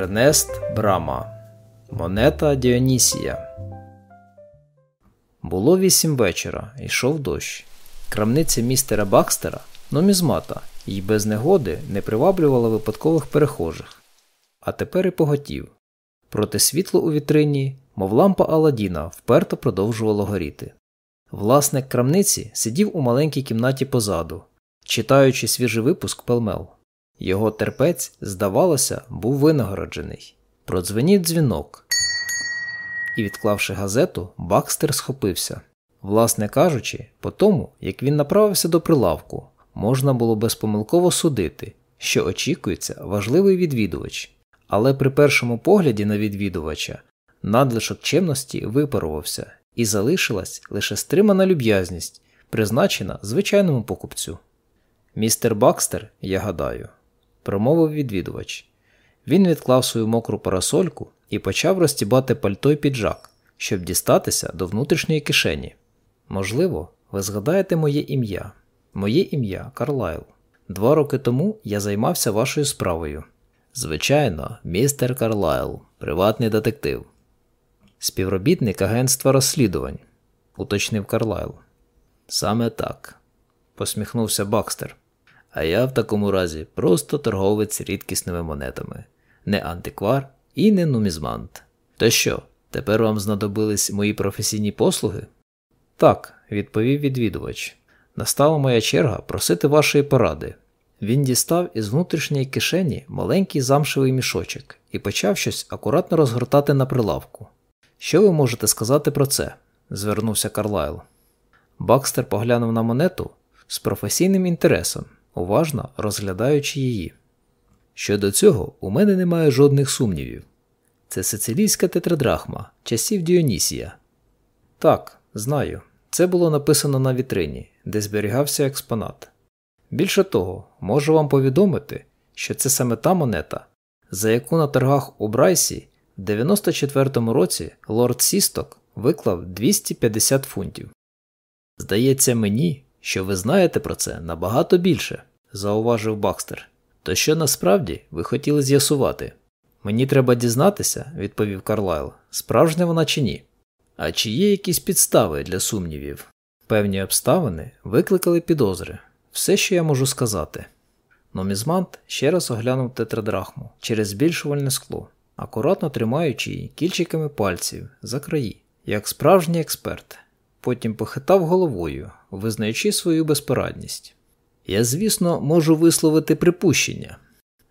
Ернест Брама Монета Діонісія. Було вісім вечора, йшов дощ. Крамниця містера Бакстера, нумізмата, й без негоди не приваблювала випадкових перехожих. А тепер і поготів. Проте світло у вітрині, мов лампа Аладдіна, вперто продовжувало горіти. Власник крамниці сидів у маленькій кімнаті позаду, читаючи свіжий випуск пелмел. Його терпець, здавалося, був винагороджений. Продзвенів дзвінок. І, відклавши газету, Бакстер схопився. Власне кажучи, по тому, як він направився до прилавку, можна було безпомилково судити, що очікується важливий відвідувач. Але при першому погляді на відвідувача надлишок чемності випарувався, і залишилась лише стримана люб'язність, призначена звичайному покупцю. Містер Бакстер, я гадаю, промовив відвідувач. Він відклав свою мокру парасольку і почав розтібати пальто й піджак, щоб дістатися до внутрішньої кишені. Можливо, ви згадаєте моє ім'я. Моє ім'я Карлайл. Два роки тому я займався вашою справою. Звичайно, містер Карлайл, приватний детектив. Співробітник агентства розслідувань, уточнив Карлайл. Саме так, посміхнувся Бакстер. А я в такому разі просто торговець рідкісними монетами, не антиквар і не нумізмант. То що, тепер вам знадобились мої професійні послуги? Так, відповів відвідувач. Настала моя черга просити вашої поради. Він дістав із внутрішньої кишені маленький замшевий мішочок і почав щось акуратно розгортати на прилавку. Що ви можете сказати про це? звернувся Карлайл. Бакстер поглянув на монету з професійним інтересом, уважно розглядаючи її. Щодо цього, у мене немає жодних сумнівів. Це сицилійська тетрадрахма часів Діонісія. Так, знаю. Це було написано на вітрині, де зберігався експонат. Більше того, можу вам повідомити, що це саме та монета, за яку на торгах у Брайсі в 94-му році лорд Сісток виклав 250 фунтів. Здається мені, що ви знаєте про це набагато більше, зауважив Бакстер. То що насправді ви хотіли з'ясувати? Мені треба дізнатися, відповів Карлайл, справжня вона чи ні. А чи є якісь підстави для сумнівів? Певні обставини викликали підозри. Все, що я можу сказати. Номізмант ще раз оглянув тетрадрахму через збільшувальне скло, акуратно тримаючи її кільчиками пальців за краї, як справжній експерт. Потім похитав головою, визнаючи свою безпорадність. Я, звісно, можу висловити припущення.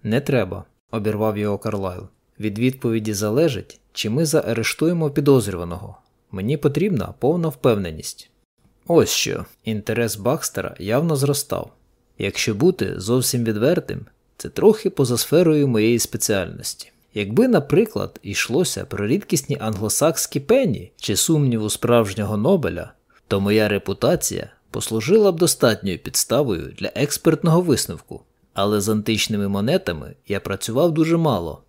Не треба, обірвав його Карлайл. Від відповіді залежить, чи ми заарештуємо підозрюваного. Мені потрібна повна впевненість. Ось що, інтерес Бакстера явно зростав. Якщо бути зовсім відвертим, це трохи поза сферою моєї спеціальності. Якби, наприклад, йшлося про рідкісні англосакські пені чи сумніву справжнього Нобеля, то моя репутація послужила б достатньою підставою для експертного висновку, але з античними монетами я працював дуже мало.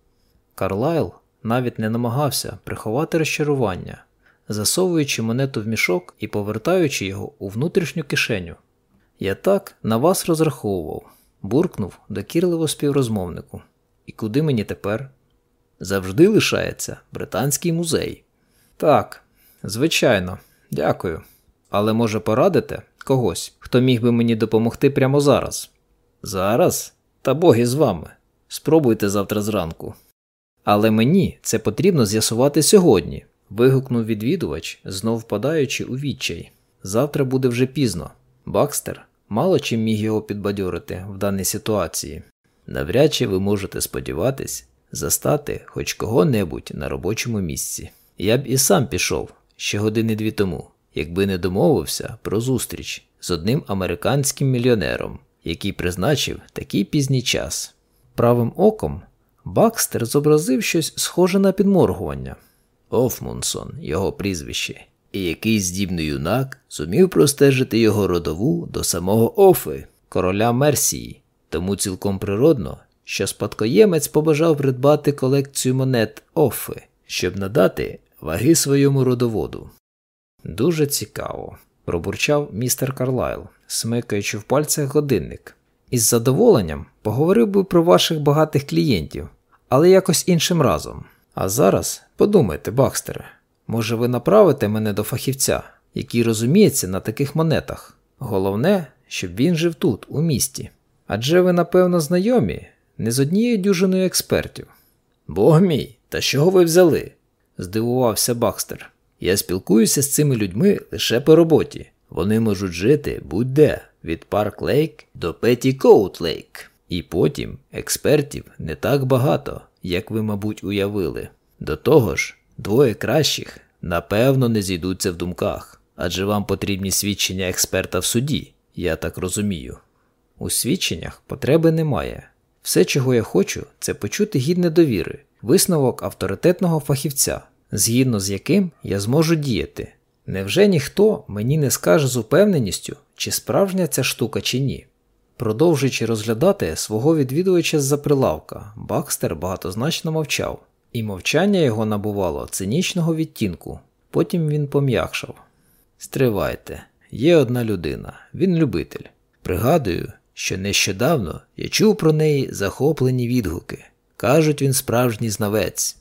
Карлайл навіть не намагався приховати розчарування, засовуючи монету в мішок і повертаючи його у внутрішню кишеню. Я так на вас розраховував, буркнув докірливо співрозмовнику. І куди мені тепер? Завжди лишається Британський музей. Так, звичайно, дякую. Але може порадите когось, хто міг би мені допомогти прямо зараз? Зараз? Та боги з вами. Спробуйте завтра зранку. Але мені це потрібно з'ясувати сьогодні. вигукнув відвідувач, знов впадаючи у відчай. Завтра буде вже пізно. Бакстер мало чим міг його підбадьорити в даній ситуації. Навряд чи ви можете сподіватись застати хоч кого-небудь на робочому місці. Я б і сам пішов ще години дві тому, якби не домовився про зустріч з одним американським мільйонером, який призначив такий пізній час. Правим оком Бакстер зобразив щось схоже на підморгування. Офмунсон, його прізвище, і якийсь здібний юнак зумів простежити його родову до самого Офи, короля Мерсії, тому цілком природно, що спадкоємець побажав придбати колекцію монет Офи, щоб надати ваги своєму родоводу. Дуже цікаво, пробурчав містер Карлайл, смикаючи в пальцях годинник. Із задоволенням поговорив би про ваших багатих клієнтів, але якось іншим разом. А зараз подумайте, Бакстере, може ви направите мене до фахівця, який розуміється на таких монетах. Головне, щоб він жив тут, у місті. Адже ви, напевно, знайомі не з однією дюжиною експертів. Бог мій, та що ви взяли? здивувався Бакстер. Я спілкуюся з цими людьми лише по роботі. Вони можуть жити будь-де, від Парк Лейн до Петікоут Лейн. І потім експертів не так багато, як ви, мабуть, уявили. До того ж, двоє кращих напевно не зійдуться в думках, адже вам потрібні свідчення експерта в суді, я так розумію. У свідченнях потреби немає. Все, чого я хочу, це почути гідне довіри, висновок авторитетного фахівця, згідно з яким я зможу діяти. Невже ніхто мені не скаже з упевненістю, чи справжня ця штука, чи ні? Продовжуючи розглядати свого відвідувача з-за прилавка, Бакстер багатозначно мовчав, і мовчання його набувало цинічного відтінку. Потім він пом'якшав. Стривайте, є одна людина, він любитель. Пригадую, що нещодавно я чув про неї захоплені відгуки. Кажуть, він справжній знавець.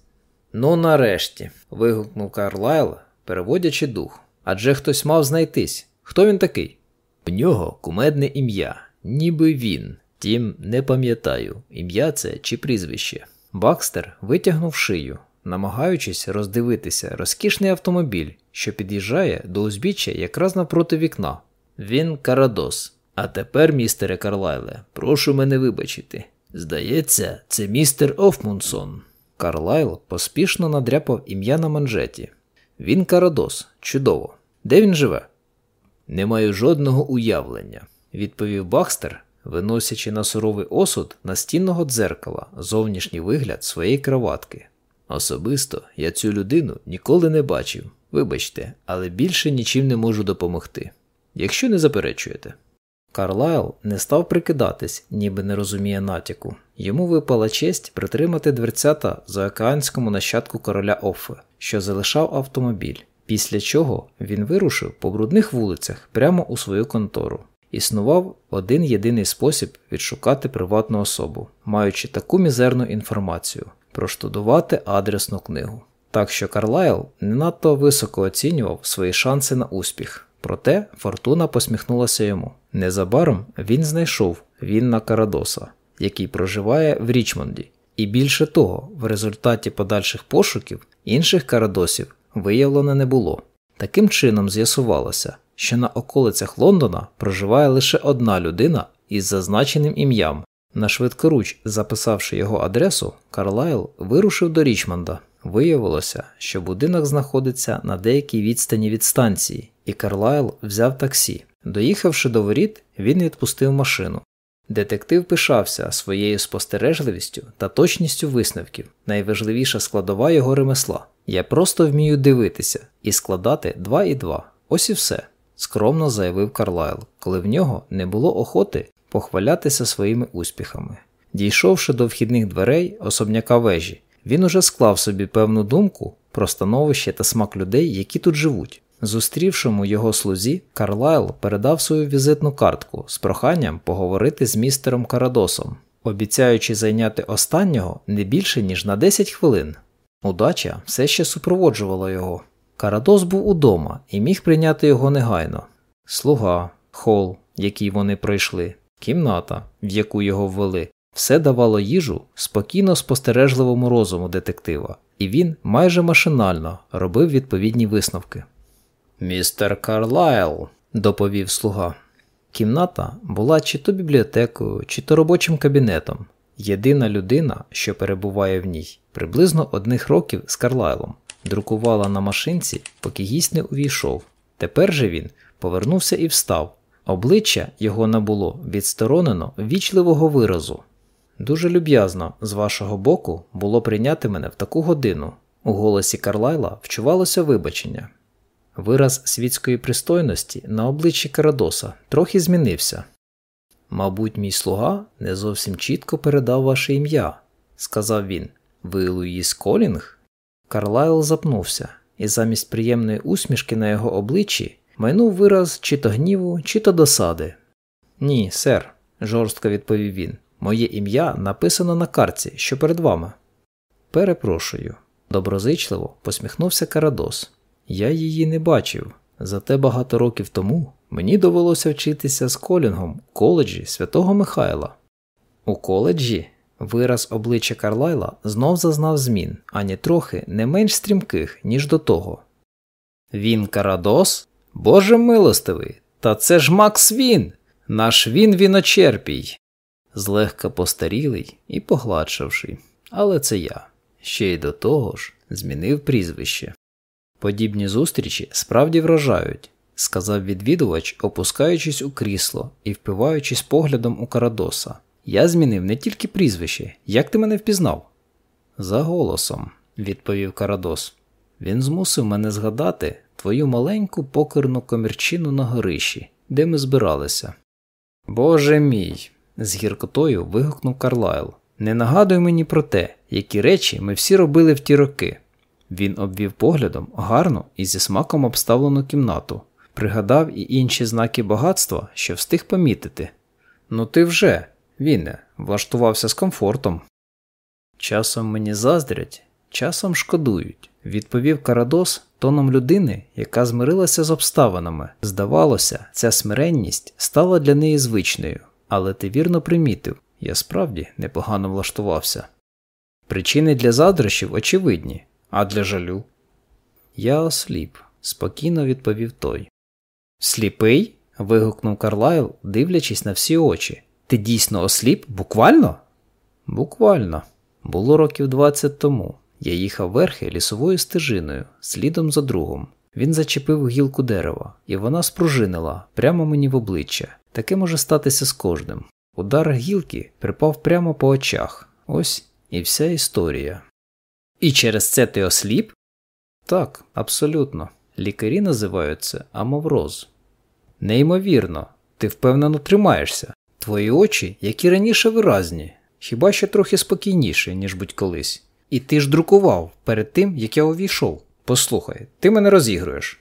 Ну, нарешті. вигукнув Карлайл, переводячи дух. Адже хтось мав знайтись. Хто він такий? В нього кумедне ім'я, ніби він. Тім не пам'ятаю, ім'я це чи прізвище. Бакстер витягнув шию, намагаючись роздивитися розкішний автомобіль, що під'їжджає до узбіччя якраз навпроти вікна. Він Карадос. А тепер, містере Карлайле, прошу мене вибачити. Здається, це містер Офмунсон. Карлайл поспішно надряпав ім'я на манжеті. Він Карадос, чудово. Де він живе? Не маю жодного уявлення, відповів Бахстер, виносячи на суровий осуд настінного дзеркала зовнішній вигляд своєї кроватки. Особисто я цю людину ніколи не бачив. Вибачте, але більше нічим не можу допомогти. Якщо не заперечуєте. Карлайл не став прикидатись, ніби не розуміє натяку. Йому випала честь притримати дверцята за океанському нащадку короля Оффе, що залишав автомобіль, після чого він вирушив по брудних вулицях прямо у свою контору. Існував один єдиний спосіб відшукати приватну особу, маючи таку мізерну інформацію проштудувати адресну книгу. Так що Карлайл не надто високо оцінював свої шанси на успіх. Проте фортуна посміхнулася йому. Незабаром він знайшов Вінна Карадоса, який проживає в Річмонді, і більше того, в результаті подальших пошуків інших карадосів виявлено не було. Таким чином з'ясувалося, що на околицях Лондона проживає лише одна людина із зазначеним ім'ям. На швидкоруч, записавши його адресу, Карлайл вирушив до Річмонда. Виявилося, що будинок знаходиться на деякій відстані від станції, і Карлайл взяв таксі. Доїхавши до воріт, він відпустив машину. Детектив пишався своєю спостережливістю та точністю висновків, найважливіша складова його ремесла. Я просто вмію дивитися і складати два і два. Ось і все, скромно заявив Карлайл, коли в нього не було охоти похвалятися своїми успіхами. Дійшовши до вхідних дверей особняка вежі, він уже склав собі певну думку про становище та смак людей, які тут живуть. Зустрівшому його слузі, Карлайл передав свою візитну картку з проханням поговорити з містером Карадосом, обіцяючи зайняти останнього не більше ніж на 10 хвилин. Удача все ще супроводжувала його. Карадос був удома і міг прийняти його негайно. Слуга, хол, який вони пройшли, кімната, в яку його ввели, все давало їжу спокійно спостережливому розуму детектива, і він майже машинально робив відповідні висновки. Містер Карлайл, доповів слуга. Кімната була чи то бібліотекою, чи то робочим кабінетом. Єдина людина, що перебуває в ній, приблизно одних років з Карлайлом, друкувала на машинці, поки гість не увійшов. Тепер же він повернувся і встав. Обличчя його набуло відсторонено вічливого виразу. Дуже люб'язно з вашого боку було прийняти мене в таку годину. У голосі Карлайла вчувалося вибачення. Вираз світської пристойності на обличчі Карадоса трохи змінився. Мабуть, мій слуга не зовсім чітко передав ваше ім'я, сказав він. Ви Луїс Колінг? Карлайл запнувся, і замість приємної усмішки на його обличчі майнув вираз чи то гніву, чи то досади. Ні, сер, жорстко відповів він. Моє ім'я написано на картці, що перед вами. Перепрошую. Доброзичливо посміхнувся Карадос. Я її не бачив, зате багато років тому мені довелося вчитися з колінгом в коледжі святого Михайла. У коледжі вираз обличчя Карлайла знов зазнав змін, ані трохи не менш стрімких, ніж до того. Він Карадос? Боже милостивий, та це ж Макс Він, наш він віночерпій, злегка постарілий і погладшавший. Але це я. Ще й до того ж змінив прізвище. Подібні зустрічі справді вражають, сказав відвідувач, опускаючись у крісло і впиваючись поглядом у Карадоса. Я змінив не тільки прізвище, як ти мене впізнав? За голосом, відповів Карадос. Він змусив мене згадати твою маленьку покерну комірчину на горищі, де ми збиралися. Боже мій. з гіркотою вигукнув Карлайл. Не нагадуй мені про те, які речі ми всі робили в ті роки. Він обвів поглядом гарну і зі смаком обставлену кімнату, пригадав і інші знаки багатства, що встиг помітити. Ну ти вже, Віне, влаштувався з комфортом. Часом мені заздрять, часом шкодують, відповів Карадос тоном людини, яка змирилася з обставинами. Здавалося, ця смиренність стала для неї звичною, але ти вірно примітив, я справді непогано влаштувався. Причини для заздрощів очевидні, а для жалю. Я осліп, спокійно відповів той. Сліпий? вигукнув Карлайл, дивлячись на всі очі. Ти дійсно осліп? Буквально? Буквально. Було років двадцять тому. Я їхав верхи лісовою стежиною, слідом за другом. Він зачепив гілку дерева, і вона спружинила прямо мені в обличчя. Таке може статися з кожним. Удар гілки припав прямо по очах. Ось і вся історія. І через це ти осліп? Так, абсолютно. Лікарі називають це амовроз. Неймовірно, ти впевнено тримаєшся. Твої очі, як і раніше виразні, хіба що трохи спокійніші, ніж будь колись. І ти ж друкував перед тим, як я увійшов. Послухай, ти мене розігруєш.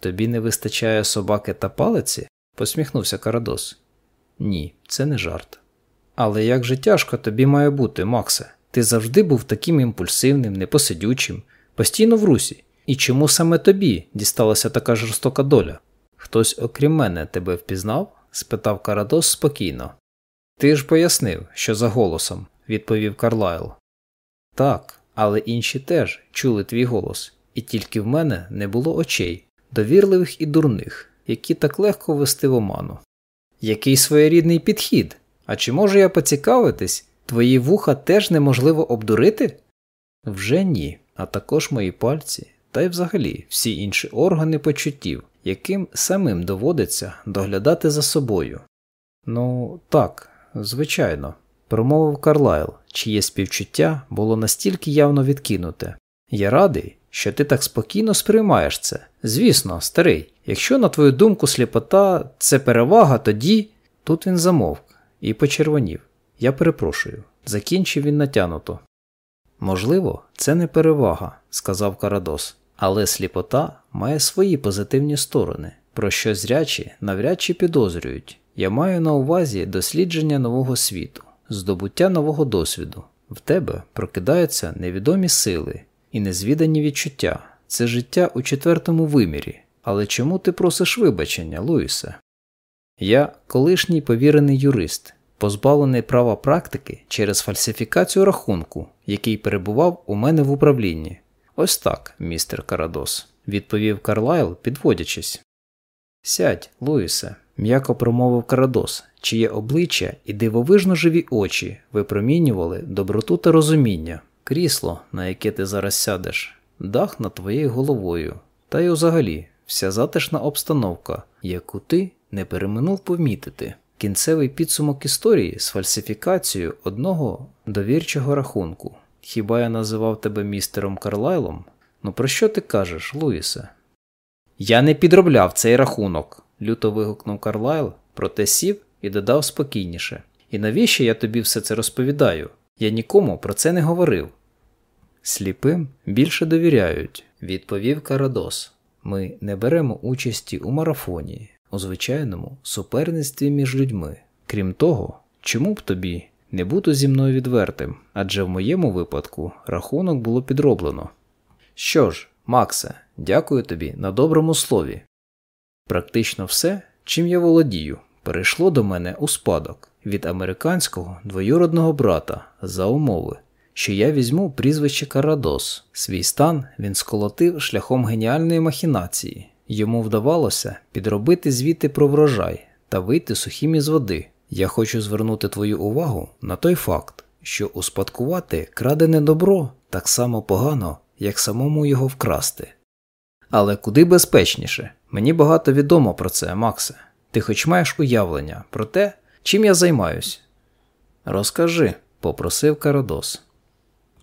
Тобі не вистачає собаки та палиці? посміхнувся Карадос. Ні, це не жарт. Але як же тяжко тобі має бути, Максе? Ти завжди був таким імпульсивним, непосидючим, постійно в русі. І чому саме тобі дісталася така жорстока доля? Хтось, окрім мене, тебе впізнав? спитав Карадос спокійно. Ти ж пояснив, що за голосом, відповів Карлайл. Так, але інші теж чули твій голос, і тільки в мене не було очей, довірливих і дурних, які так легко вести в оману. Який своєрідний підхід? А чи можу я поцікавитись, твої вуха теж неможливо обдурити? Вже ні, а також мої пальці, та й взагалі всі інші органи почуттів, яким самим доводиться доглядати за собою. Ну, так, звичайно, промовив Карлайл, чиє співчуття було настільки явно відкинуте. Я радий, що ти так спокійно сприймаєш це. Звісно, старий, якщо, на твою думку, сліпота це перевага, тоді. Тут він замовк і почервонів. Я перепрошую, закінчив він натянуто. Можливо, це не перевага, сказав Карадос, але сліпота має свої позитивні сторони, про що зрячі навряд чи підозрюють. Я маю на увазі дослідження нового світу, здобуття нового досвіду. В тебе прокидаються невідомі сили і незвідані відчуття. Це життя у четвертому вимірі. Але чому ти просиш вибачення, Луїсе? Я колишній повірений юрист, позбавлений права практики через фальсифікацію рахунку, який перебував у мене в управлінні. Ось так, містер Карадос, відповів Карлайл, підводячись. Сядь, Луїсе, м'яко промовив Карадос, чиє обличчя і дивовижно живі очі випромінювали доброту та розуміння, крісло, на яке ти зараз сядеш, дах над твоєю головою, та й взагалі вся затишна обстановка, яку ти не переминув помітити. Кінцевий підсумок історії з фальсифікацією одного довірчого рахунку. Хіба я називав тебе містером Карлайлом? Ну про що ти кажеш, Луїсе? Я не підробляв цей рахунок, люто вигукнув Карлайл, проте сів і додав спокійніше. І навіщо я тобі все це розповідаю? Я нікому про це не говорив. Сліпим більше довіряють, відповів Карадос. Ми не беремо участі у марафоні, у звичайному суперництві між людьми. Крім того, чому б тобі не буду зі мною відвертим, адже в моєму випадку рахунок було підроблено. Що ж, Максе, дякую тобі на доброму слові. Практично все, чим я володію, перейшло до мене у спадок від американського двоюродного брата за умови, що я візьму прізвище Карадос. Свій стан він сколотив шляхом геніальної махінації. Йому вдавалося підробити звіти про врожай та вийти сухим із води. Я хочу звернути твою увагу на той факт, що успадкувати крадене добро так само погано, як самому його вкрасти. Але куди безпечніше, мені багато відомо про це, Максе. Ти хоч маєш уявлення про те, чим я займаюсь? Розкажи, попросив Карадос.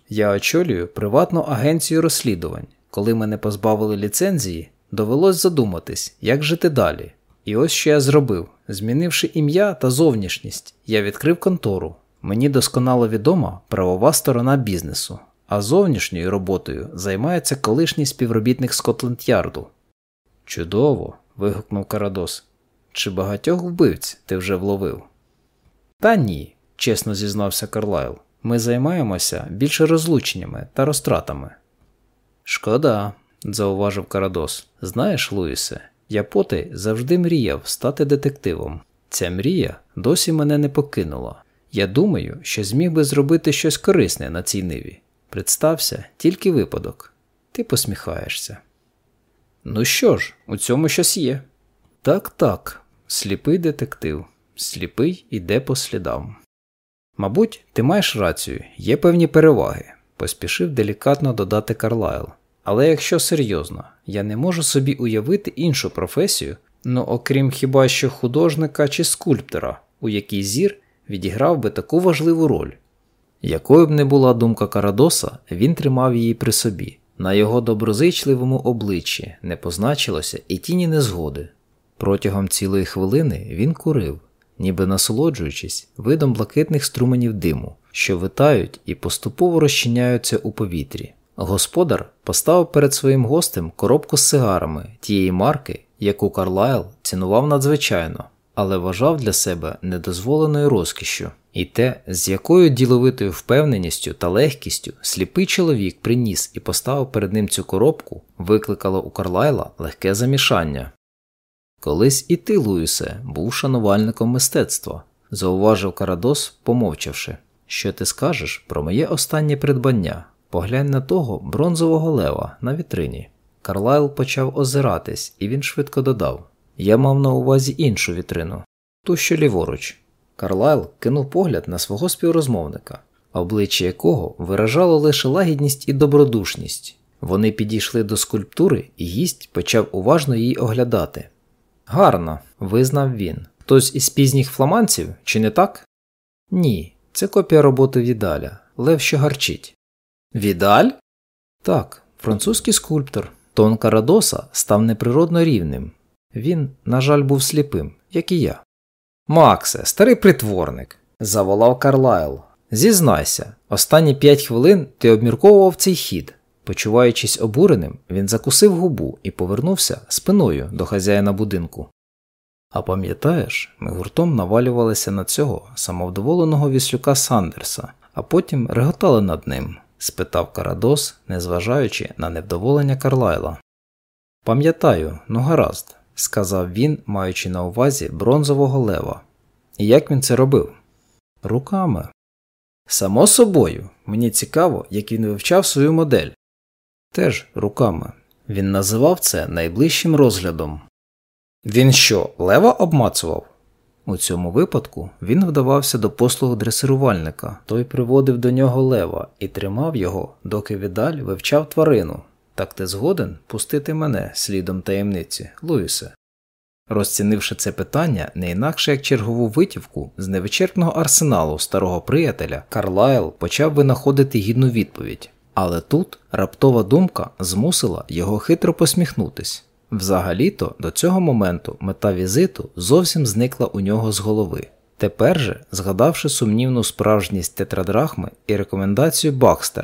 Я очолюю приватну агенцію розслідувань. Коли мене позбавили ліцензії, довелось задуматись, як жити далі. І ось що я зробив. Змінивши ім'я та зовнішність, я відкрив контору. Мені досконало відома правова сторона бізнесу, а зовнішньою роботою займається колишній співробітник Скотленд-Ярду. Чудово. вигукнув Карадос. Чи багатьох вбивць ти вже вловив? Та ні, чесно зізнався Карлайл. Ми займаємося більше розлученнями та розтратами. Шкода, зауважив Карадос. Знаєш, Луїсе, я потай завжди мріяв стати детективом. Ця мрія досі мене не покинула. Я думаю, що зміг би зробити щось корисне на цій ниві. Представся тільки випадок. Ти посміхаєшся. Ну що ж, у цьому щось є. Так, так, сліпий детектив, сліпий іде по слідам. Мабуть, ти маєш рацію, є певні переваги, поспішив делікатно додати Карлайл. Але якщо серйозно, я не можу собі уявити іншу професію, ну окрім хіба що художника чи скульптора, у якій зір відіграв би таку важливу роль. Якою б не була думка Карадоса, він тримав її при собі. На його доброзичливому обличчі не позначилося і тіні незгоди. Протягом цілої хвилини він курив, ніби насолоджуючись видом блакитних струменів диму, що витають і поступово розчиняються у повітрі. Господар поставив перед своїм гостем коробку з сигарами тієї марки, яку Карлайл цінував надзвичайно, але вважав для себе недозволеною розкішшю. І те, з якою діловитою впевненістю та легкістю сліпий чоловік приніс і поставив перед ним цю коробку, викликало у Карлайла легке замішання. Колись і ти, Луїсе, був шанувальником мистецтва, зауважив Карадос, помовчавши. Що ти скажеш про моє останнє придбання? Поглянь на того бронзового лева на вітрині. Карлайл почав озиратись, і він швидко додав: Я мав на увазі іншу вітрину, ту, що ліворуч. Карлайл кинув погляд на свого співрозмовника, обличчя якого виражало лише лагідність і добродушність. Вони підійшли до скульптури, і гість почав уважно її оглядати. Гарно, визнав він. Хтось із пізніх фламанців, чи не так? Ні, це копія роботи Відаля, Лев що гарчить. Відаль? Так, французький скульптор. Тон Карадоса став неприродно рівним. Він, на жаль, був сліпим, як і я. Максе, старий притворник, заволав Карлайл. Зізнайся, останні п'ять хвилин ти обмірковував цей хід. Почуваючись обуреним, він закусив губу і повернувся спиною до хазяїна будинку. А пам'ятаєш, ми гуртом навалювалися на цього самовдоволеного віслюка Сандерса, а потім реготали над ним, спитав Карадос, незважаючи на невдоволення Карлайла. Пам'ятаю, ну гаразд, сказав він, маючи на увазі бронзового лева. І як він це робив? Руками. Само собою, мені цікаво, як він вивчав свою модель. Теж руками. Він називав це найближчим розглядом. Він що, лева обмацував? У цьому випадку він вдавався до послуг дресирувальника, той приводив до нього лева і тримав його, доки відаль вивчав тварину. Так ти згоден пустити мене слідом таємниці, Луїсе? Розцінивши це питання не інакше як чергову витівку з невичерпного арсеналу старого приятеля, Карлайл почав винаходити гідну відповідь. Але тут раптова думка змусила його хитро посміхнутись. Взагалі-то до цього моменту мета візиту зовсім зникла у нього з голови. Тепер же, згадавши сумнівну справжність тетрадрахми і рекомендацію Бакстера